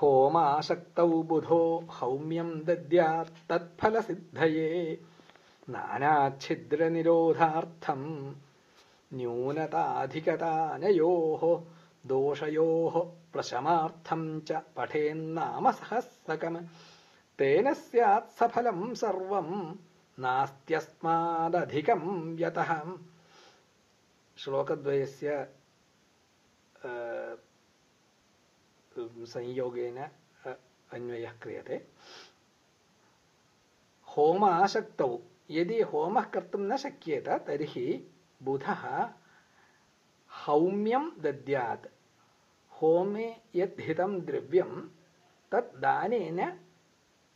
ഹോമാസക്തൗ ബുധോ ഹൗമ്യം ദദ്യാത് തത്ഫലസിദ്ധയേ. നാനാഛിദ്രനിരോധാർത്ഥം ന്യൂനതാധികതാനയോ ദോഷയോ പ്രശമാർത്ഥം ച പഠേന്നാമ സഹസ്രകം. തേന സ്യാത് സഫലം സർവം നാസ്ത്യസ്മാദധികം യതഃ ശ്ലോകദ്വയസ്യ संयोगेन अन्वयः होम आसक्तौ यदि होमः कर्तुं न शक्येत तर्हि बुधः हौम्यं दद्यात् होमे यद् द्रव्यं तत् दानेन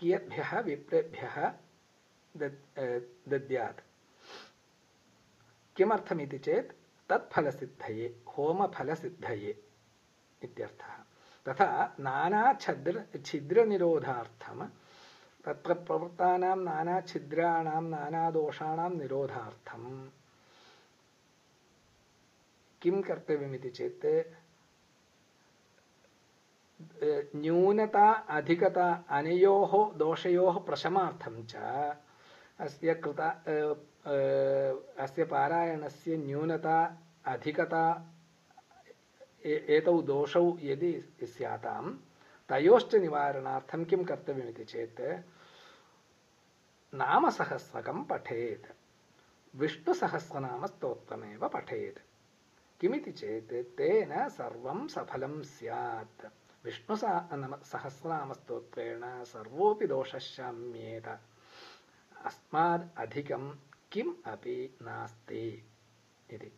कियद्भ्यः विप्रेभ्यः दद्यात् किमर्थमिति चेत् तत्फलसिद्धये होमफलसिद्धये इत्यर्थः तथा नानाछद्र छिद्रनिरोधार्थम्, तत्र प्रवृत्तानां नानाछिद्राणां नानादोषाणां निरोधार्थम्। किं कर्तव्यमिति चेत् न्यूनता, अधिकता, अनयोः, दोषयोः प्रशमार्थं च अस्य कृता अस्य पारायणस्य न्यूनता, अधिकता एतौ दोषौ यदि स्यातां तयोश्च निवारणार्थं किं कर्तव्यमिति चेत् नामसहस्रकं पठेत् विष्णुसहस्रनामस्तोत्रमेव पठेत् किमिति चेत् तेन सर्वं सफलं स्यात् विष्णुसहस्रनामस्तोत्रेण सर्वोऽपि दोषः शाम्येत अस्माद् अधिकं किम् अपि नास्ति इति